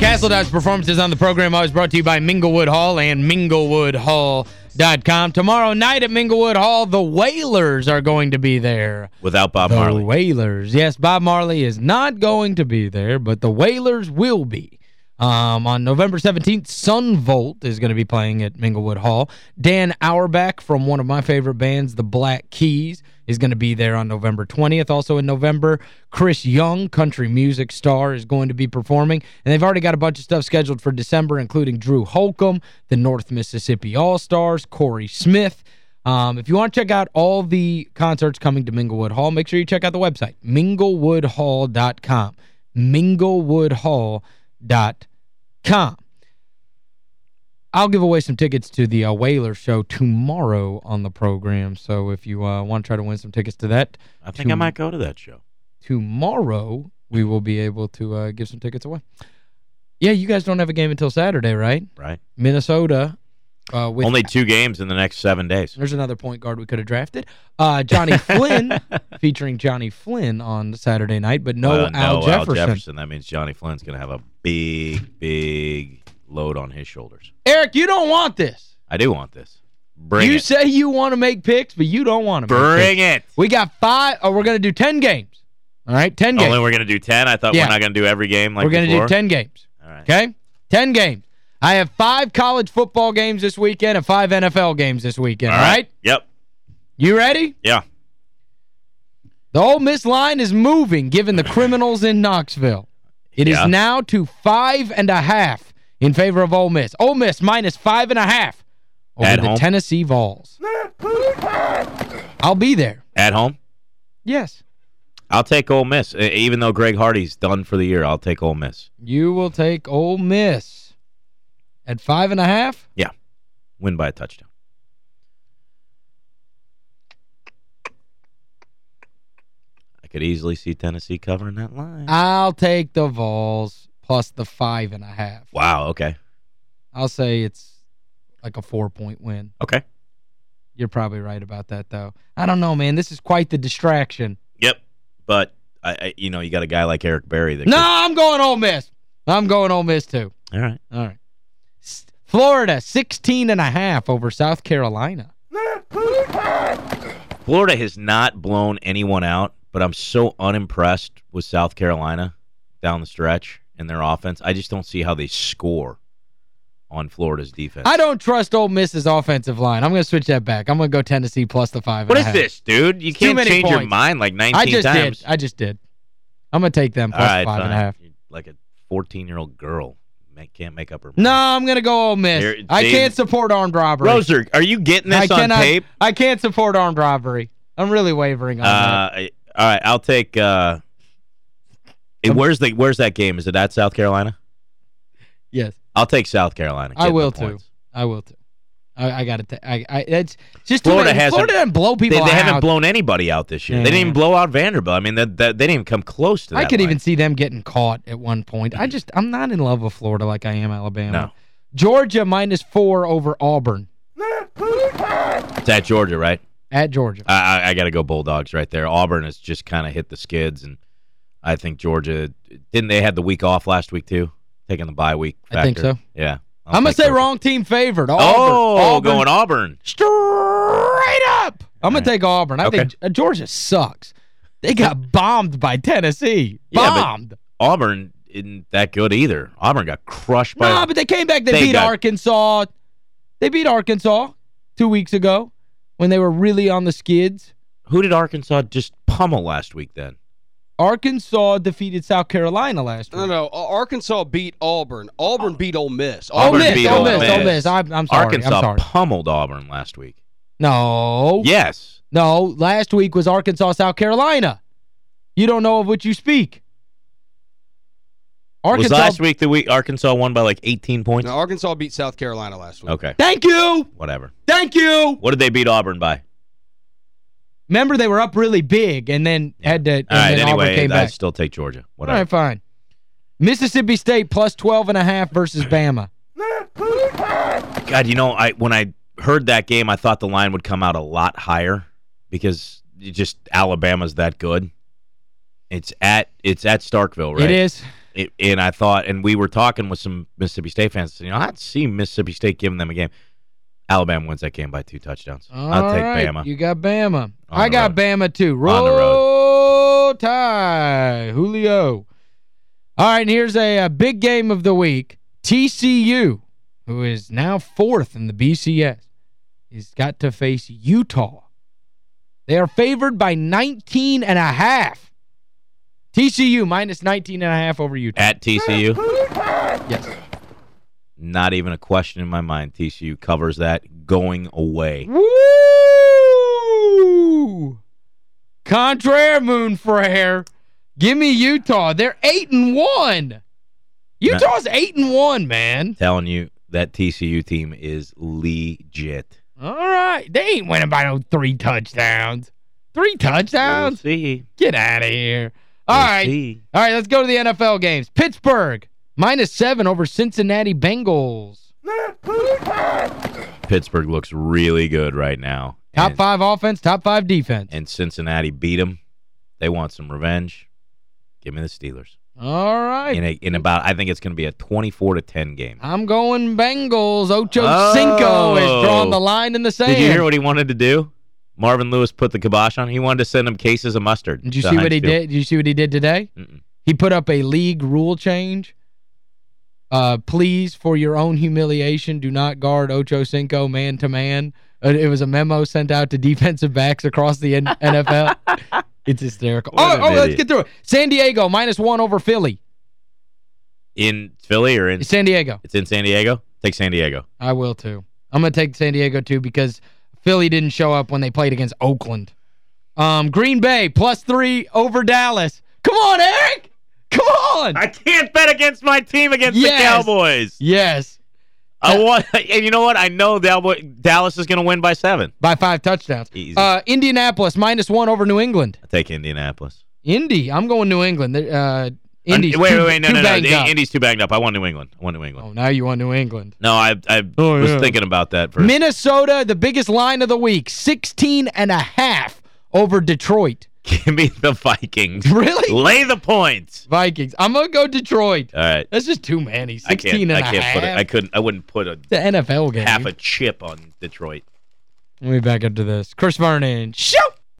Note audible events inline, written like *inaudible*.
Eric Hasseltine performances on the program always brought to you by Minglewood Hall and minglewoodhall.com. Tomorrow night at Minglewood Hall, the Wailers are going to be there. Without Bob the Marley. The Wailers. Yes, Bob Marley is not going to be there, but the Wailers will be. Um, on November 17th, Son Volt is going to be playing at Minglewood Hall. Dan Auerbach from one of my favorite bands, the Black Keys, is going to be there on November 20th. Also in November, Chris Young, country music star, is going to be performing. And they've already got a bunch of stuff scheduled for December, including Drew Holcomb, the North Mississippi All-Stars, Corey Smith. Um, if you want to check out all the concerts coming to Minglewood Hall, make sure you check out the website, minglewoodhall.com. minglewoodhall.com. I'll give away some tickets to the uh, Wailer show tomorrow on the program. So if you uh, want to try to win some tickets to that, I think I might go to that show. Tomorrow, we will be able to uh, give some tickets away. Yeah, you guys don't have a game until Saturday, right? Right. Minnesota. Uh, with Only two games in the next seven days. There's another point guard we could have drafted. Uh, Johnny *laughs* Flynn, featuring Johnny Flynn on Saturday night, but no, uh, no Al, Jefferson. Al Jefferson. That means Johnny Flynn's going to have a big, big load on his shoulders. Eric, you don't want this. I do want this. Bring you it. say you want to make picks, but you don't want to Bring it. We got five, five, oh, we're going to do 10 games. All right, 10 games. Only we're going to do 10? I thought Yeah. we're not going to do every game like We're going to do 10 games. All right. Okay? 10 games. I have five college football games this weekend and five NFL games this weekend, all right? Yep. You ready? Yeah. The Ole Miss line is moving, given the criminals in Knoxville. It is Yeah. now to five and a half in favor of Ole Miss. Ole Miss minus five and a half over At the home? Tennessee Vols. I'll be there. At home? Yes. I'll take Ole Miss. Even though Greg Hardy's done for the year, I'll take Ole Miss. You will take Ole Miss at five and a half? Yeah. Win by a touchdown. I could easily see Tennessee covering that line. I'll take the Vols plus the five and a half. wow, okay. I'll say it's like a four-point win. Okay. You're probably right about that, though. I don't know, man. This is quite the distraction. Yep. But, I, I you know, you got a guy like Eric Berry that No, could- I'm going Ole Miss. I'm going Ole Miss, too. All right. All right. Florida, 16 and a half over South Carolina. Florida has not blown anyone out, but I'm so unimpressed with South Carolina down the stretch in their offense. I just don't see how they score on Florida's defense. I don't trust Ole Miss's offensive line. I'm going to switch that back. I'm going to go Tennessee plus the five and What is this, dude? You It's can't change your mind like 19 I just times. did. I just did. I'm going to take them plus right, five and a half. You're like a 14-year-old girl. Can't make up her mind. No, I'm going to go Ole Miss. I Dave- can't support armed robbery. Roser, are you getting I this on cannot, tape? I can't support armed robbery. I'm really wavering on Uh, that. I- all right, I'll take uh where's the where's that game? Is it at South Carolina? Yes, I'll take South Carolina. I will too. points. I will too. I, I got to take. I, I, it's just too Florida many- hasn't- Florida doesn't blow They, people they haven't blown anybody out this year. They didn't even blow out Vanderbilt. I mean, that, that, they didn't even come close to that. I could even see them getting caught at one point. I just, I'm not in love with Florida like I am Alabama. No. Georgia minus four over Auburn It's at Georgia, right? At Georgia. I, I, got to go Bulldogs right there. Auburn has just kind of hit the skids, and I think Georgia didn't they had the week off last week too, taking the bye week. I think so. Yeah, I'm going to say Georgia. wrong team favored. Auburn. Oh, Auburn going Auburn. straight up. I'm going All to take Auburn. I Okay. think Georgia sucks. They got *laughs* bombed by Tennessee. Yeah, but- Auburn isn't that good either. Auburn got crushed by. No, but they came back. They, They beat Arkansas. They beat Arkansas two weeks ago when they were really on the skids. Who did Arkansas just pummel last week? Then Arkansas defeated South Carolina last week. No, no. Ar- Arkansas beat Auburn. Auburn beat Ole Miss. Ole Miss, beat Ole Ole Miss, Miss. Ole Miss. I'm, I'm sorry. Arkansas I'm sorry. pummeled Auburn last week. No. Yes, No, last week was Arkansas, South Carolina. You don't know of which you speak. Arkansas. was last week the week Arkansas won by like 18 points? No, Arkansas beat South Carolina last week. Okay, Thank you. whatever. Thank you. What did they beat Auburn by? Remember, they were up really big and then had to, and All right, then Auburn anyway, came I back. still take Georgia. All Whatever. right, fine. Mississippi State plus 12 and a half versus *clears throat* Bama. God, you know, I when I heard that game, I thought the line would come out a lot higher because just Alabama's that good. It's at it's at Starkville, right? It is. It, and I thought, and we were talking with some Mississippi State fans. You know, I'd see Mississippi State giving them a game. Alabama wins that game by two touchdowns. All I'll take right, Bama. You got Bama. I got road. Bama too. On the road. Roll Tide. Julio. All right, and here's a, a big game of the week. TCU, who is now fourth in the BCS, has got to face Utah. They are favored by 19 and a half. TCU minus 19 and a half over Utah. At TCU, Yes. not even a question in my mind. TCU covers that going away. Woo! Contraire, Moon Frere. Give me Utah. They're 8 and 1. Utah's 8 and 1, man. Telling you that TCU team is legit. All right. They ain't winning by no three touchdowns. Three We'll touchdowns? see. Get out of here. All right. see. All right, let's go to the NFL games. Pittsburgh, minus 7 over Cincinnati Bengals. Pittsburgh looks really good right now. Top and, five offense, top five defense. And Cincinnati beat them. They want some revenge. Give me the Steelers. All right. In a, in about I think it's going to be a 24 to 10 game. I'm going Bengals. Ocho Oh. Cinco is drawing the line in the sand. Did you hear what he wanted to do? Marvin Lewis put the kibosh on. He wanted to send him cases of mustard. Did you see what he Field. did? Did you see what he did today? Mm-mm. He put up a league rule change. Uh, please, for your own humiliation, do not guard Ocho Cinco man-to-man. Uh, it was a memo sent out to defensive backs across the NFL. *laughs* It's hysterical. What Oh, oh let's get through it. San Diego, minus one over Philly. In Philly or in San Diego. It's in San Diego? Take San Diego. I will, too. I'm going to take San Diego, too, because Philly didn't show up when they played against Oakland. Um, Green Bay, plus three over Dallas. Come on, Eric! Come on! I can't bet against my team against Yes. the Cowboys. yes, I want *laughs* and you know what? I know Dallas is going to win by 7. by five touchdowns. Easy. Uh, Indianapolis, minus one over New England. I take Indianapolis. Indy, I'm going New England. Uh, Indy's wait, too, wait, wait, no, no, no. banged up. Indy's too banged up. I want New England. I want New England. Oh, now you want New England. No, I I Oh, was yeah. thinking about that for Minnesota, the biggest line of the week, 16 and a half over Detroit. *laughs* Give me the Vikings. Really? Lay the points. Vikings. I'm going to go Detroit. All right. That's just too many. I can't and I can't put it. I couldn't I wouldn't put a the NFL game. half a chip on Detroit. Let me back up to this. Chris Vernon. Shoot!